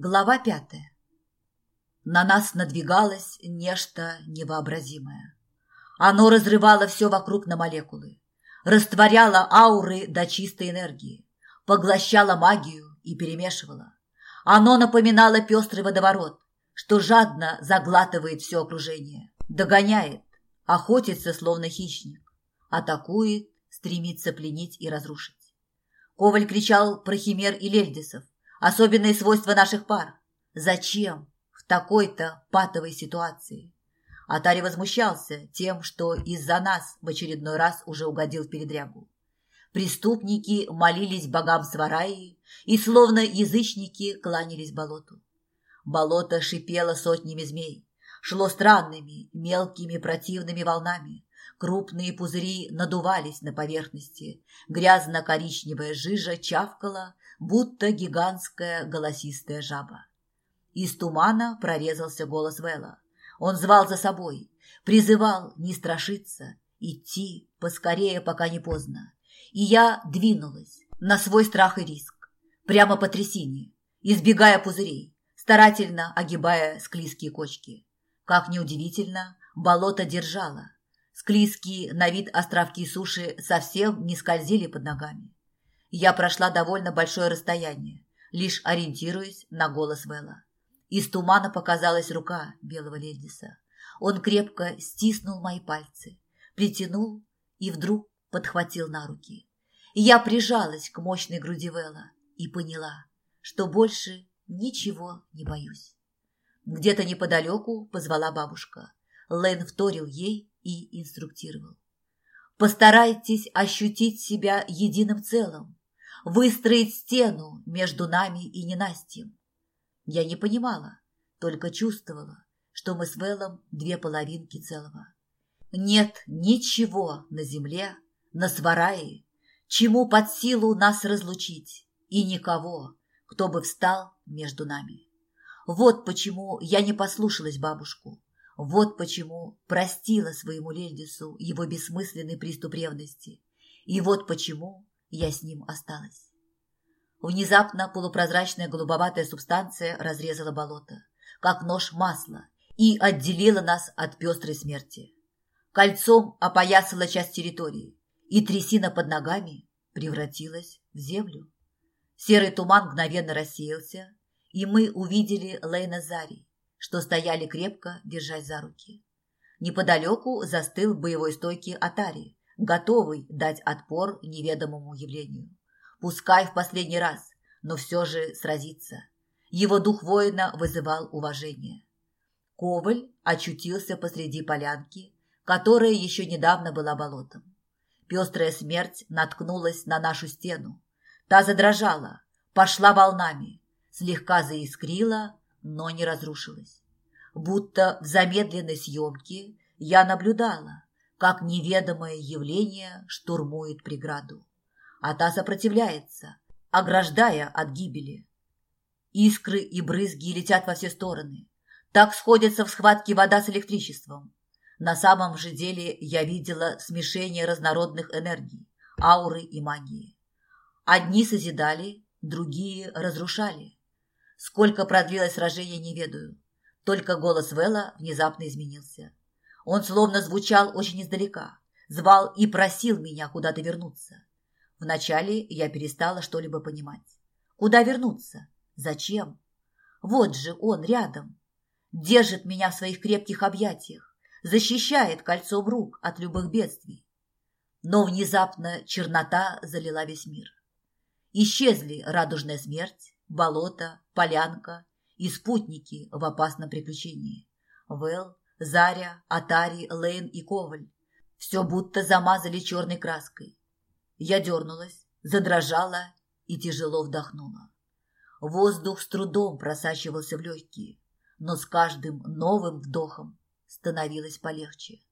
Глава пятая. На нас надвигалось нечто невообразимое. Оно разрывало все вокруг на молекулы, растворяло ауры до чистой энергии, поглощало магию и перемешивало. Оно напоминало пестрый водоворот, что жадно заглатывает все окружение, догоняет, охотится, словно хищник, атакует, стремится пленить и разрушить. Коваль кричал про химер и лельдисов, особенные свойства наших пар. Зачем в такой-то патовой ситуации? Атари возмущался тем, что из-за нас в очередной раз уже угодил в передрягу. Преступники молились богам Свараи и, словно язычники, кланялись болоту. Болото шипело сотнями змей, шло странными, мелкими противными волнами. Крупные пузыри надувались на поверхности, грязно-коричневая жижа чавкала, будто гигантская голосистая жаба. Из тумана прорезался голос Вэлла. Он звал за собой, призывал не страшиться, идти поскорее, пока не поздно. И я двинулась на свой страх и риск, прямо по трясине, избегая пузырей, старательно огибая склизкие кочки. Как неудивительно, болото держало. Склизкие на вид островки суши совсем не скользили под ногами. Я прошла довольно большое расстояние, лишь ориентируясь на голос Вэлла. Из тумана показалась рука белого лельдиса. Он крепко стиснул мои пальцы, притянул и вдруг подхватил на руки. Я прижалась к мощной груди Вэлла и поняла, что больше ничего не боюсь. Где-то неподалеку позвала бабушка. Лэн вторил ей и инструктировал. Постарайтесь ощутить себя единым целым, выстроить стену между нами и ненастьем. Я не понимала, только чувствовала, что мы с Вэллом две половинки целого. Нет ничего на земле, на сварае, чему под силу нас разлучить, и никого, кто бы встал между нами. Вот почему я не послушалась бабушку. Вот почему простила своему Лельдису его бессмысленный приступ ревности. И вот почему я с ним осталась. Внезапно полупрозрачная голубоватая субстанция разрезала болото, как нож масла, и отделила нас от пестрой смерти. Кольцом опоясала часть территории, и трясина под ногами превратилась в землю. Серый туман мгновенно рассеялся, и мы увидели Лейна Зари, что стояли крепко, держась за руки. Неподалеку застыл боевой стойке Атари, готовый дать отпор неведомому явлению. Пускай в последний раз, но все же сразиться. Его дух воина вызывал уважение. Коваль очутился посреди полянки, которая еще недавно была болотом. Пестрая смерть наткнулась на нашу стену. Та задрожала, пошла волнами, слегка заискрила, но не разрушилась. Будто в замедленной съемке я наблюдала, как неведомое явление штурмует преграду. А та сопротивляется, ограждая от гибели. Искры и брызги летят во все стороны. Так сходятся в схватке вода с электричеством. На самом же деле я видела смешение разнородных энергий, ауры и магии. Одни созидали, другие разрушали. Сколько продлилось сражение, не ведаю. Только голос Вэлла внезапно изменился. Он словно звучал очень издалека, звал и просил меня куда-то вернуться. Вначале я перестала что-либо понимать. Куда вернуться? Зачем? Вот же он рядом. Держит меня в своих крепких объятиях, защищает кольцом рук от любых бедствий. Но внезапно чернота залила весь мир. Исчезли радужная смерть, болото, полянка и спутники в опасном приключении. Вэл, Заря, Атари, Лейн и Коваль. Все будто замазали черной краской. Я дернулась, задрожала и тяжело вдохнула. Воздух с трудом просачивался в легкие, но с каждым новым вдохом становилось полегче.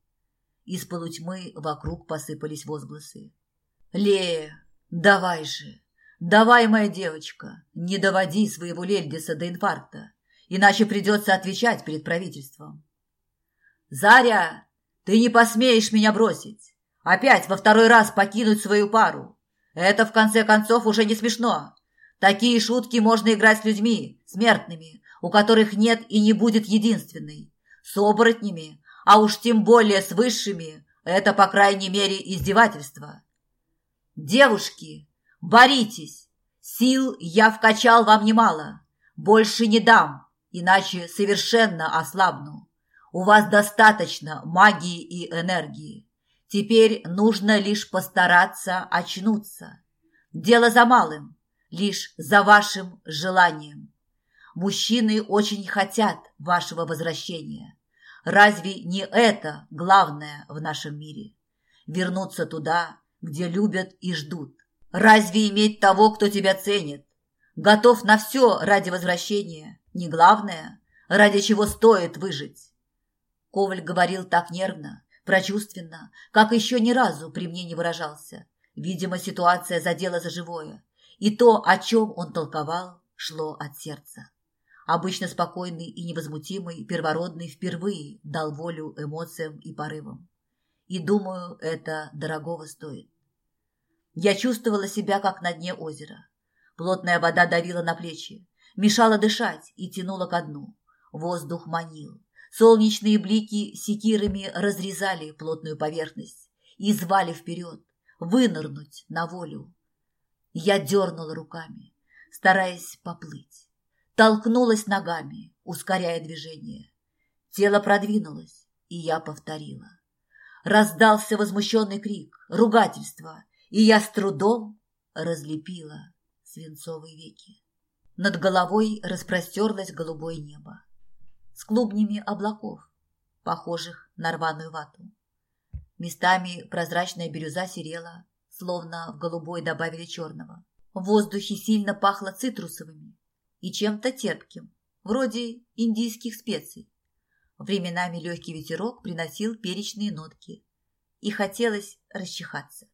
Из полутьмы вокруг посыпались возгласы. «Лея, давай же! «Давай, моя девочка, не доводи своего Лельдиса до инфаркта, иначе придется отвечать перед правительством». «Заря, ты не посмеешь меня бросить, опять во второй раз покинуть свою пару. Это, в конце концов, уже не смешно. Такие шутки можно играть с людьми, смертными, у которых нет и не будет единственной, с оборотнями, а уж тем более с высшими, это, по крайней мере, издевательство. Девушки, боритесь, сил я вкачал вам немало, больше не дам, иначе совершенно ослабну. У вас достаточно магии и энергии. Теперь нужно лишь постараться очнуться. Дело за малым, лишь за вашим желанием. Мужчины очень хотят вашего возвращения. Разве не это главное в нашем мире? Вернуться туда, где любят и ждут. Разве иметь того, кто тебя ценит, готов на все ради возвращения, не главное, ради чего стоит выжить? Коваль говорил так нервно, прочувственно, как еще ни разу при мне не выражался. Видимо, ситуация задела за живое, и то, о чем он толковал, шло от сердца. Обычно спокойный и невозмутимый первородный впервые дал волю эмоциям и порывам. И думаю, это дорогого стоит. Я чувствовала себя, как на дне озера. Плотная вода давила на плечи, мешала дышать и тянула ко дну. Воздух манил. Солнечные блики секирами разрезали плотную поверхность и звали вперед, вынырнуть на волю. Я дернула руками, стараясь поплыть. Толкнулась ногами, ускоряя движение. Тело продвинулось, и я повторила. Раздался возмущенный крик, ругательство, и я с трудом разлепила свинцовые веки. Над головой распростерлось голубое небо с клубнями облаков, похожих на рваную вату. Местами прозрачная бирюза серела, словно в голубой добавили черного. В воздухе сильно пахло цитрусовыми, и чем-то терпким, вроде индийских специй. Временами легкий ветерок приносил перечные нотки, и хотелось расчихаться.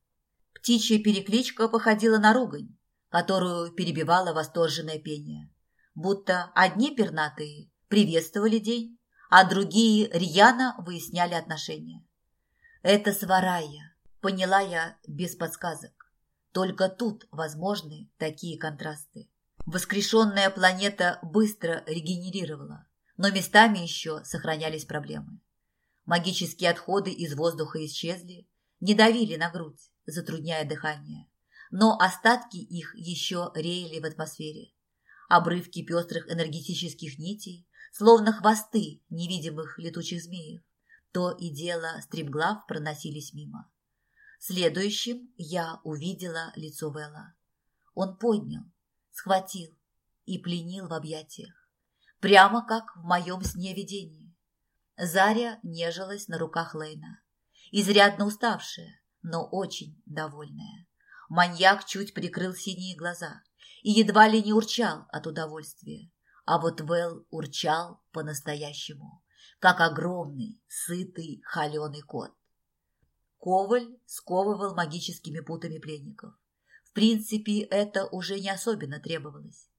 Птичья перекличка походила на ругань, которую перебивало восторженное пение, будто одни пернатые приветствовали день, а другие рьяно выясняли отношения. Это сварая, поняла я без подсказок. Только тут возможны такие контрасты. Воскрешенная планета быстро регенерировала, но местами еще сохранялись проблемы. Магические отходы из воздуха исчезли, не давили на грудь, затрудняя дыхание, но остатки их еще реяли в атмосфере. Обрывки пестрых энергетических нитей, словно хвосты невидимых летучих змеев, то и дело стремглав проносились мимо. Следующим я увидела лицо Вэлла. Он поднял, схватил и пленил в объятиях, прямо как в моем сне видении. Заря нежилась на руках Лейна, изрядно уставшая, но очень довольная. Маньяк чуть прикрыл синие глаза и едва ли не урчал от удовольствия, а вот Вэл урчал по-настоящему, как огромный, сытый, холеный кот. Коваль сковывал магическими путами пленников. В принципе, это уже не особенно требовалось.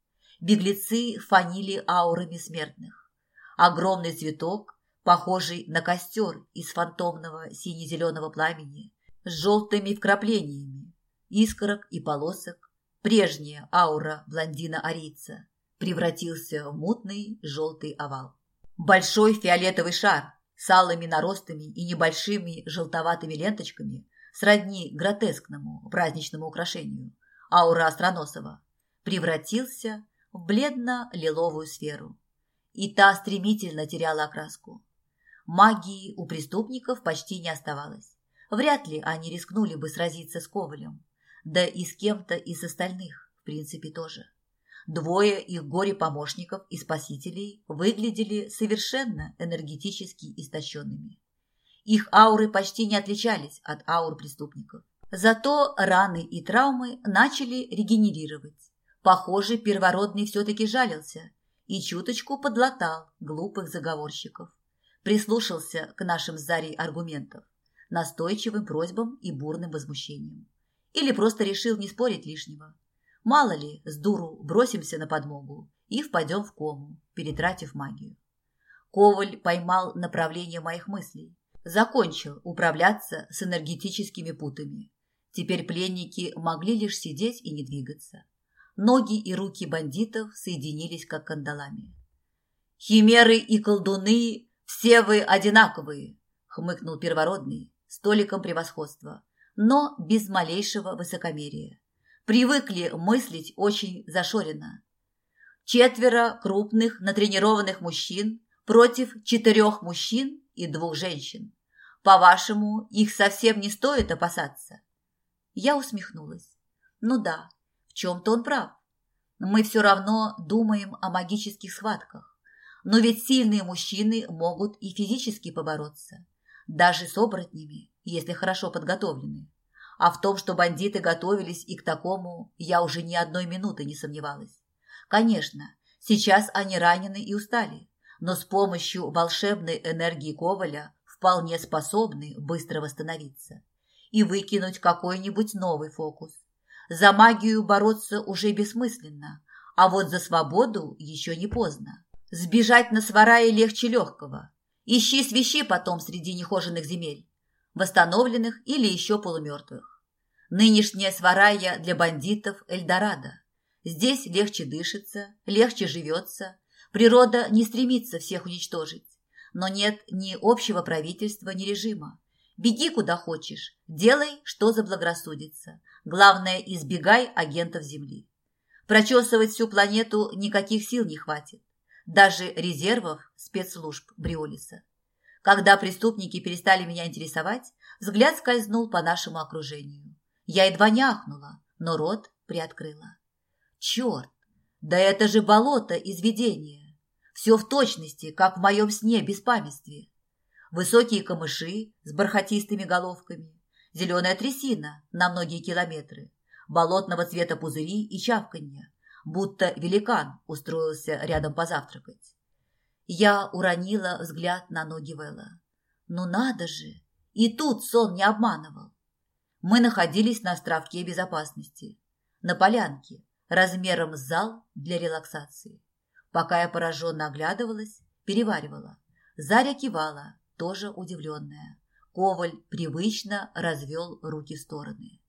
Беглецы фанили аурами смертных. Огромный цветок, похожий на костер из фантомного сине-зеленого пламени, с желтыми вкраплениями, искорок и полосок, прежняя аура блондина-арийца, превратился в мутный желтый овал. Большой фиолетовый шар с алыми наростами и небольшими желтоватыми ленточками сродни гротескному праздничному украшению аура Остроносова, превратился в бледно-лиловую сферу. И та стремительно теряла окраску. Магии у преступников почти не оставалось. Вряд ли они рискнули бы сразиться с Ковалем. Да и с кем-то из остальных, в принципе, тоже. Двое их горе-помощников и спасителей выглядели совершенно энергетически истощенными. Их ауры почти не отличались от аур преступников. Зато раны и травмы начали регенерировать. Похоже, первородный все-таки жалился и чуточку подлатал глупых заговорщиков. Прислушался к нашим с Зарей аргументам, настойчивым просьбам и бурным возмущениям. Или просто решил не спорить лишнего. Мало ли, с дуру бросимся на подмогу и впадем в кому, перетратив магию. Коваль поймал направление моих мыслей, закончил управляться с энергетическими путами. Теперь пленники могли лишь сидеть и не двигаться. Ноги и руки бандитов соединились как кандалами. «Химеры и колдуны, все вы одинаковые», — хмыкнул первородный, столиком превосходства, но без малейшего высокомерия. Привыкли мыслить очень зашоренно. Четверо крупных, натренированных мужчин против четырех мужчин и двух женщин. По-вашему, их совсем не стоит опасаться? Я усмехнулась. Ну да, в чем-то он прав. Мы все равно думаем о магических схватках. Но ведь сильные мужчины могут и физически побороться. Даже с оборотнями, если хорошо подготовлены. А в том, что бандиты готовились и к такому, я уже ни одной минуты не сомневалась. Конечно, сейчас они ранены и устали, но с помощью волшебной энергии Коваля вполне способны быстро восстановиться и выкинуть какой-нибудь новый фокус. За магию бороться уже бессмысленно, а вот за свободу еще не поздно. Сбежать на сварае легче легкого. Ищи свищи потом среди нехоженных земель, восстановленных или еще полумертвых. Нынешняя сварая для бандитов Эльдорадо. Здесь легче дышится, легче живется. Природа не стремится всех уничтожить. Но нет ни общего правительства, ни режима. Беги куда хочешь, делай, что заблагорассудится. Главное, избегай агентов Земли. Прочесывать всю планету никаких сил не хватит. Даже резервов спецслужб Бриолиса. Когда преступники перестали меня интересовать, взгляд скользнул по нашему окружению. Я едва не ахнула, но рот приоткрыла. Черт, да это же болото из видения. Все в точности, как в моем сне без памятстве. Высокие камыши с бархатистыми головками, зеленая трясина на многие километры, болотного цвета пузыри и чавканье, будто великан устроился рядом позавтракать. Я уронила взгляд на ноги Вэлла. Ну надо же! И тут сон не обманывал. Мы находились на островке безопасности, на полянке, размером с зал для релаксации. Пока я пораженно оглядывалась, переваривала. Заря кивала, тоже удивленная. Коваль привычно развел руки в стороны.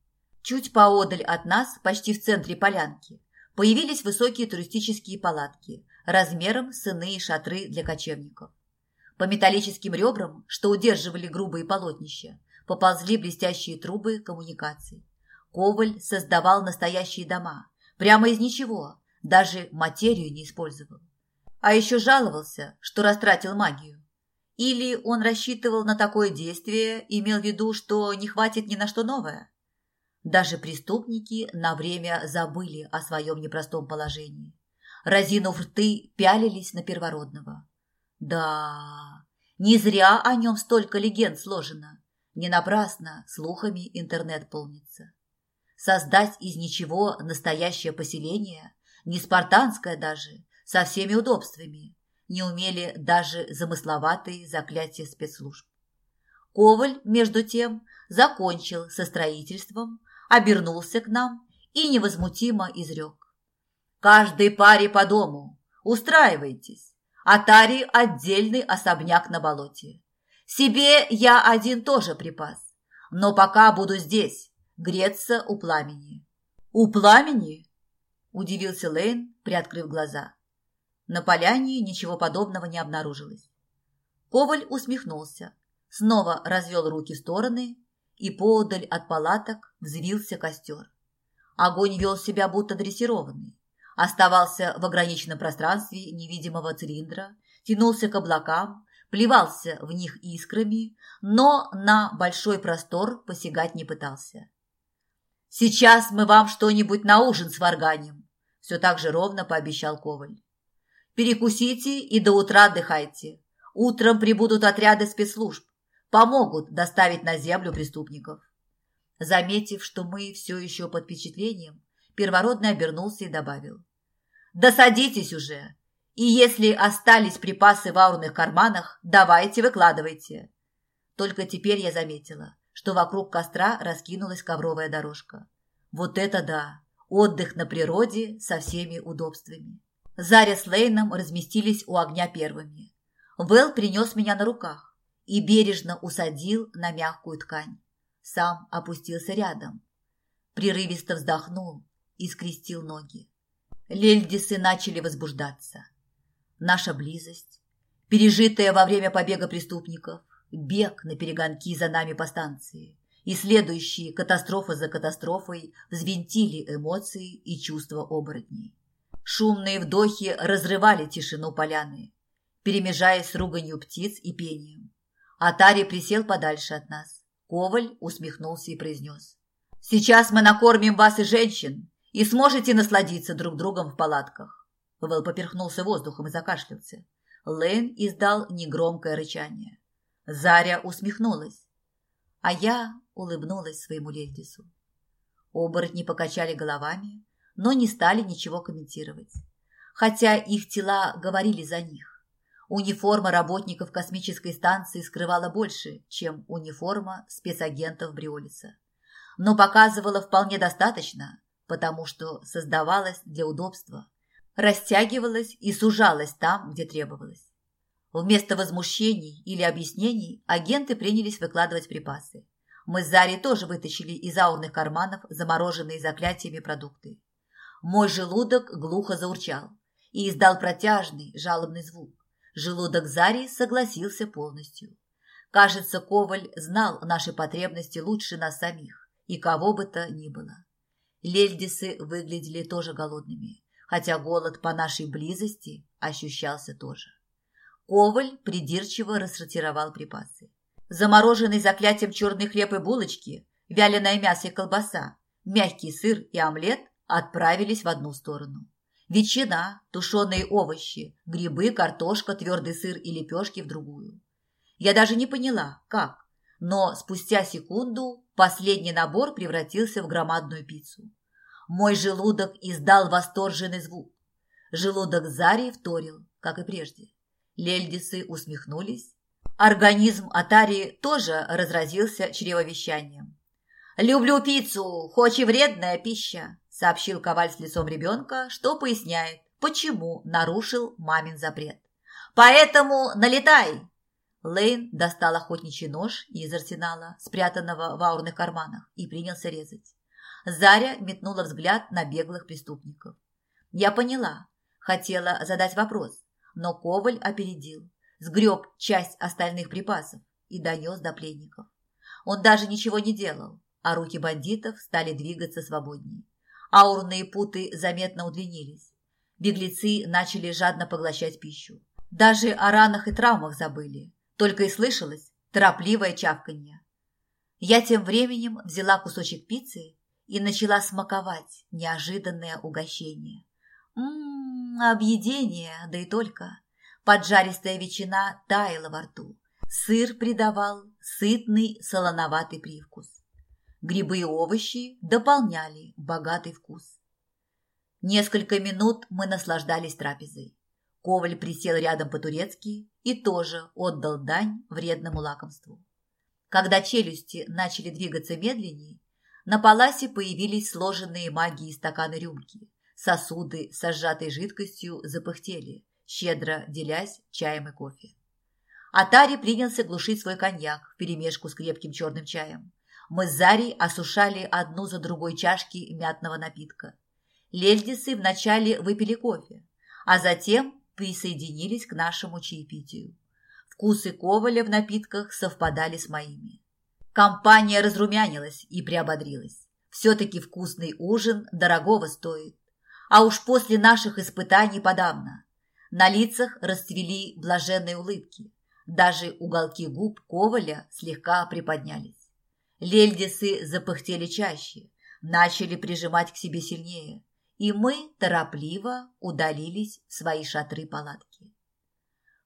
Чуть поодаль от нас, почти в центре полянки, появились высокие туристические палатки размером с иные шатры для кочевников. По металлическим ребрам, что удерживали грубые полотнища, поползли блестящие трубы коммуникаций. Коваль создавал настоящие дома, Прямо из ничего, даже материю не использовал. А еще жаловался, что растратил магию. Или он рассчитывал на такое действие, имел в виду, что не хватит ни на что новое. Даже преступники на время забыли о своем непростом положении. Разинув рты, пялились на первородного. Да, не зря о нем столько легенд сложено. Не напрасно слухами интернет полнится. Создать из ничего настоящее поселение, не спартанское даже, со всеми удобствами, не умели даже замысловатые заклятия спецслужб. Коваль, между тем, закончил со строительством, обернулся к нам и невозмутимо изрек. «Каждой паре по дому. Устраивайтесь. А Таре отдельный особняк на болоте. Себе я один тоже припас. Но пока буду здесь, греться у пламени. «У пламени?» – удивился Лейн, приоткрыв глаза. На поляне ничего подобного не обнаружилось. Коваль усмехнулся, снова развел руки в стороны, и поодаль от палаток взвился костер. Огонь вел себя будто дрессированный, оставался в ограниченном пространстве невидимого цилиндра, тянулся к облакам, плевался в них искрами, но на большой простор посягать не пытался. «Сейчас мы вам что-нибудь на ужин сварганим», – все так же ровно пообещал Коваль. «Перекусите и до утра отдыхайте. Утром прибудут отряды спецслужб, помогут доставить на землю преступников». Заметив, что мы все еще под впечатлением, первородный обернулся и добавил. «Да садитесь уже, и если остались припасы в аурных карманах, давайте выкладывайте». Только теперь я заметила, что вокруг костра раскинулась ковровая дорожка. Вот это да! Отдых на природе со всеми удобствами. Заря с Лейном разместились у огня первыми. Вэл принес меня на руках и бережно усадил на мягкую ткань. Сам опустился рядом. Прерывисто вздохнул и скрестил ноги. Лельдисы начали возбуждаться. Наша близость, пережитая во время побега преступников, бег на перегонки за нами по станции и следующие катастрофа за катастрофой взвинтили эмоции и чувства оборотней. Шумные вдохи разрывали тишину поляны, перемежаясь с руганью птиц и пением. Атари присел подальше от нас. Коваль усмехнулся и произнес. «Сейчас мы накормим вас и женщин, и сможете насладиться друг другом в палатках». Вэл поперхнулся воздухом и закашлялся. Лейн издал негромкое рычание. Заря усмехнулась, а я улыбнулась своему Лельдису. Оборотни покачали головами, но не стали ничего комментировать, хотя их тела говорили за них. Униформа работников космической станции скрывала больше, чем униформа спецагентов Бриолиса, но показывала вполне достаточно, потому что создавалась для удобства, растягивалась и сужалась там, где требовалось. Вместо возмущений или объяснений агенты принялись выкладывать припасы. Мы с Зарей тоже вытащили из аурных карманов замороженные заклятиями продукты. Мой желудок глухо заурчал и издал протяжный, жалобный звук. Желудок Зари согласился полностью. Кажется, Коваль знал наши потребности лучше нас самих и кого бы то ни было. Лельдисы выглядели тоже голодными, хотя голод по нашей близости ощущался тоже. Коваль придирчиво рассортировал припасы. Замороженный заклятием черный хлеб и булочки, вяленое мясо и колбаса, мягкий сыр и омлет отправились в одну сторону. Ветчина, тушеные овощи, грибы, картошка, твердый сыр и лепешки в другую. Я даже не поняла, как, но спустя секунду последний набор превратился в громадную пиццу. Мой желудок издал восторженный звук. Желудок Зари вторил, как и прежде. Лельдисы усмехнулись. Организм Атари тоже разразился чревовещанием. «Люблю пиццу, хоть и вредная пища», – сообщил Коваль с лицом ребенка, что поясняет, почему нарушил мамин запрет. «Поэтому налетай!» Лейн достал охотничий нож из арсенала, спрятанного в аурных карманах, и принялся резать. Заря метнула взгляд на беглых преступников. Я поняла, хотела задать вопрос, но Коваль опередил, сгреб часть остальных припасов и донес до пленников. Он даже ничего не делал, а руки бандитов стали двигаться свободнее. Аурные путы заметно удлинились. Беглецы начали жадно поглощать пищу. Даже о ранах и травмах забыли. Только и слышалось торопливое чавканье. Я тем временем взяла кусочек пиццы и начала смаковать неожиданное угощение. Ммм, объедение, да и только. Поджаристая ветчина таяла во рту. Сыр придавал сытный солоноватый привкус. Грибы и овощи дополняли богатый вкус. Несколько минут мы наслаждались трапезой. Коваль присел рядом по-турецки и тоже отдал дань вредному лакомству. Когда челюсти начали двигаться медленнее, на паласе появились сложенные магией стаканы рюмки. Сосуды со сжатой жидкостью запыхтели, щедро делясь чаем и кофе. Атари принялся глушить свой коньяк в перемешку с крепким черным чаем. Мы с Зарей осушали одну за другой чашки мятного напитка. Лельдисы вначале выпили кофе, а затем присоединились к нашему чаепитию. Вкусы Коваля в напитках совпадали с моими. Компания разрумянилась и приободрилась. Все-таки вкусный ужин дорогого стоит. А уж после наших испытаний подавно. На лицах расцвели блаженные улыбки. Даже уголки губ Коваля слегка приподнялись. Лельдисы запыхтели чаще, начали прижимать к себе сильнее, и мы торопливо удалились в свои шатры-палатки.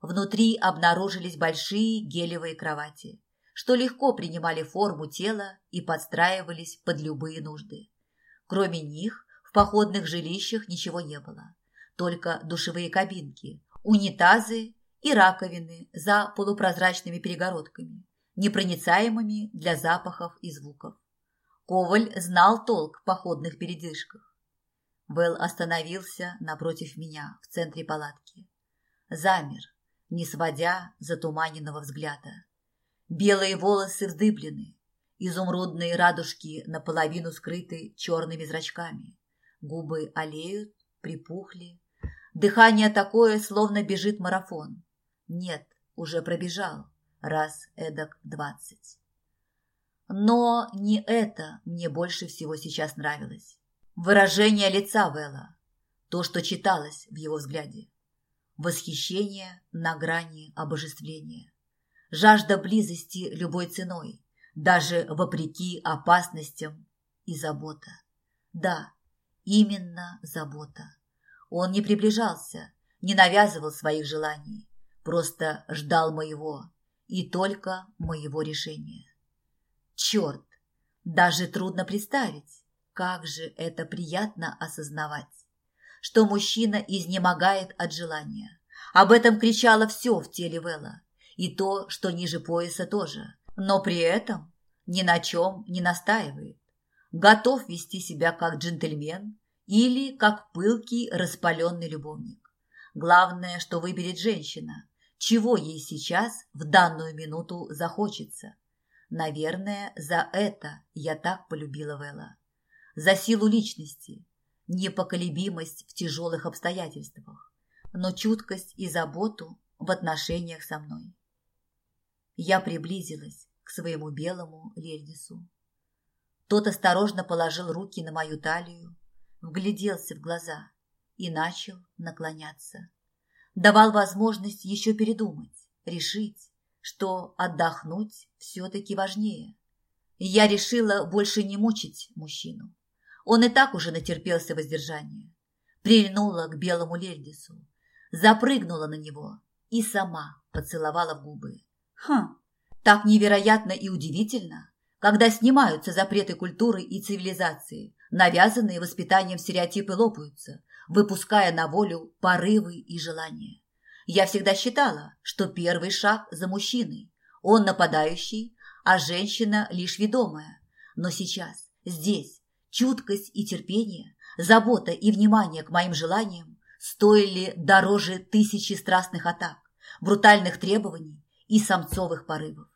Внутри обнаружились большие гелевые кровати, что легко принимали форму тела и подстраивались под любые нужды. Кроме них в походных жилищах ничего не было, только душевые кабинки, унитазы и раковины за полупрозрачными перегородками, непроницаемыми для запахов и звуков. Коваль знал толк в походных передышках. Белл остановился напротив меня в центре палатки. Замер, не сводя затуманенного взгляда. Белые волосы вздыблены, изумрудные радужки наполовину скрыты черными зрачками. Губы олеют, припухли. Дыхание такое, словно бежит марафон. Нет, уже пробежал, раз эдак двадцать. Но не это мне больше всего сейчас нравилось. Выражение лица Вэлла, то, что читалось в его взгляде. Восхищение на грани обожествления. Жажда близости любой ценой, даже вопреки опасностям и забота. Да, именно забота. Он не приближался, не навязывал своих желаний, просто ждал моего и только моего решения. Черт, даже трудно представить, как же это приятно осознавать, что мужчина изнемогает от желания. Об этом кричало все в теле Вэлла, и то, что ниже пояса тоже, но при этом ни на чем не настаивает. Готов вести себя как джентльмен или как пылкий распаленный любовник. Главное, что выберет женщина, чего ей сейчас в данную минуту захочется. Наверное, за это я так полюбила Вэлла. За силу личности, непоколебимость в тяжелых обстоятельствах, но чуткость и заботу в отношениях со мной. Я приблизилась к своему белому Лельдису. Тот осторожно положил руки на мою талию, вгляделся в глаза и начал наклоняться. Давал возможность еще передумать, решить, что отдохнуть все-таки важнее. Я решила больше не мучить мужчину. Он и так уже натерпелся воздержания. Прильнула к белому Лельдису, запрыгнула на него и сама поцеловала в губы. Хм, так невероятно и удивительно, когда снимаются запреты культуры и цивилизации, навязанные воспитанием стереотипы лопаются, выпуская на волю порывы и желания. Я всегда считала, что первый шаг за мужчиной. Он нападающий, а женщина лишь ведомая. Но сейчас, здесь, чуткость и терпение, забота и внимание к моим желаниям стоили дороже тысячи страстных атак, брутальных требований и самцовых порывов.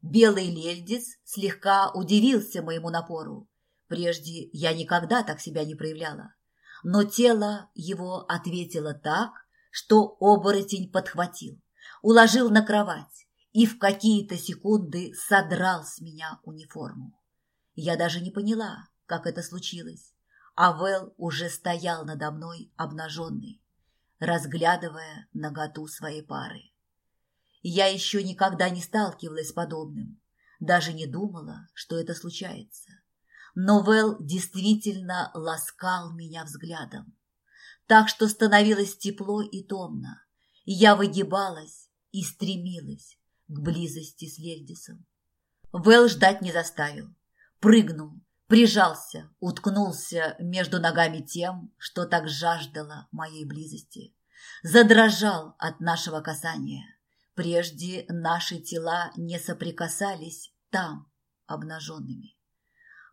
Белый Лельдис слегка удивился моему напору. Прежде я никогда так себя не проявляла. Но тело его ответило так, что оборотень подхватил, уложил на кровать и в какие-то секунды содрал с меня униформу. Я даже не поняла, как это случилось, а Вэл уже стоял надо мной обнаженный, разглядывая наготу своей пары. Я еще никогда не сталкивалась с подобным, даже не думала, что это случается. Но Вэл действительно ласкал меня взглядом, так что становилось тепло и томно. Я выгибалась и стремилась к близости с Лельдисом. Вэл ждать не заставил. Прыгнул, прижался, уткнулся между ногами тем, что так жаждало моей близости. Задрожал от нашего касания. Прежде наши тела не соприкасались там, обнаженными.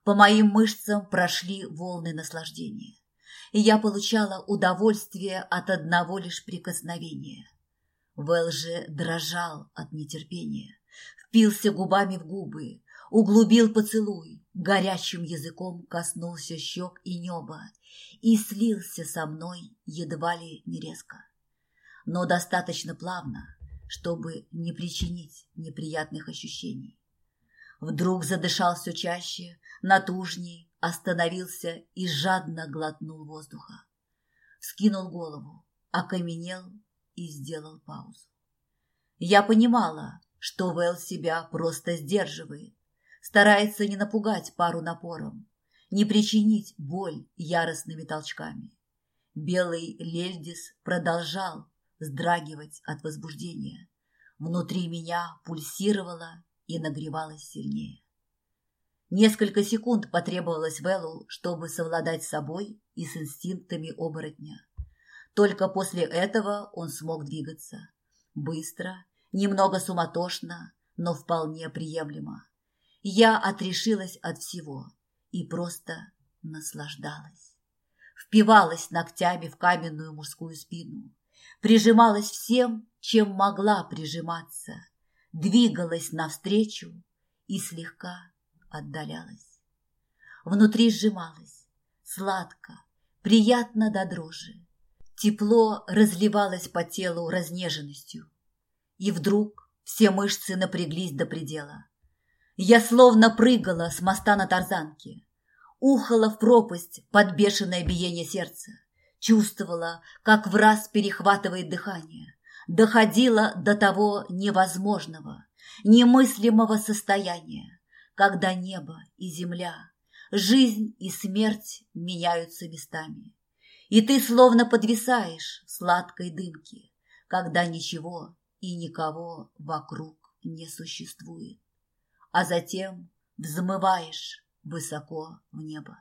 По моим мышцам прошли волны наслаждения, и я получала удовольствие от одного лишь прикосновения. Вэл же дрожал от нетерпения, впился губами в губы, углубил поцелуй, горячим языком коснулся щек и неба и слился со мной едва ли не резко. Но достаточно плавно, чтобы не причинить неприятных ощущений. Вдруг задышал все чаще, натужней, остановился и жадно глотнул воздуха. Скинул голову, окаменел и сделал паузу. Я понимала, что Вэл себя просто сдерживает, старается не напугать пару напором, не причинить боль яростными толчками. Белый Лельдис продолжал вздрагивать от возбуждения. Внутри меня пульсировало и нагревалось сильнее. Несколько секунд потребовалось Вэллу, чтобы совладать с собой и с инстинктами оборотня. Только после этого он смог двигаться. Быстро, немного суматошно, но вполне приемлемо. Я отрешилась от всего и просто наслаждалась. Впивалась ногтями в каменную мужскую спину, прижималась всем, чем могла прижиматься, двигалась навстречу и слегка отдалялась. Внутри сжималась, сладко, приятно до дрожи. Тепло разливалось по телу разнеженностью. И вдруг все мышцы напряглись до предела. Я словно прыгала с моста на тарзанке, ухала в пропасть под бешеное биение сердца, чувствовала, как в раз перехватывает дыхание, доходила до того невозможного, немыслимого состояния, когда небо и земля, жизнь и смерть меняются местами. И ты словно подвисаешь в сладкой дымке, когда ничего и никого вокруг не существует, а затем взмываешь высоко в небо.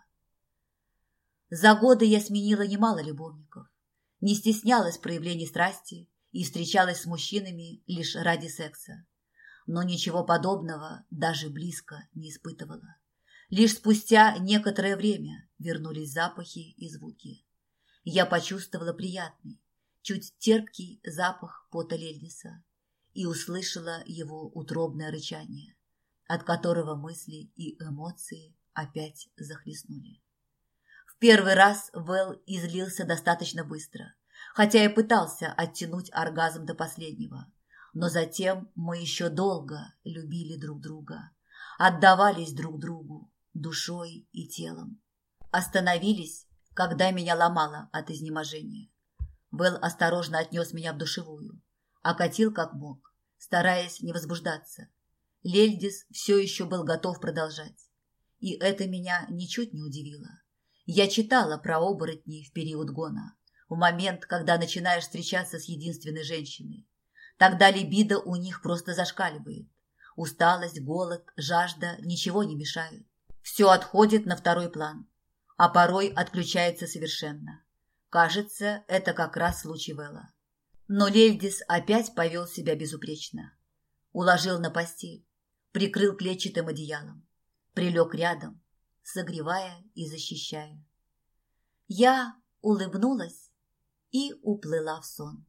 За годы я сменила немало любовников, не стеснялась проявлений страсти и встречалась с мужчинами лишь ради секса. Но ничего подобного даже близко не испытывала. Лишь спустя некоторое время вернулись запахи и звуки. Я почувствовала приятный, чуть терпкий запах пота Лельдиса и услышала его утробное рычание, от которого мысли и эмоции опять захлестнули. В первый раз Вэл излился достаточно быстро, хотя и пытался оттянуть оргазм до последнего. Но затем мы еще долго любили друг друга, отдавались друг другу душой и телом. Остановились, когда меня ломало от изнеможения. Вэл осторожно отнес меня в душевую, окатил как мог, стараясь не возбуждаться. Лельдис все еще был готов продолжать. И это меня ничуть не удивило. Я читала про оборотней в период гона, в момент, когда начинаешь встречаться с единственной женщиной. Тогда либидо у них просто зашкаливает. Усталость, голод, жажда ничего не мешают. Все отходит на второй план, а порой отключается совершенно. Кажется, это как раз случай Вэлла. Но Лельдис опять повел себя безупречно. Уложил на постель, прикрыл клетчатым одеялом, прилег рядом, согревая и защищая. Я улыбнулась и уплыла в сон.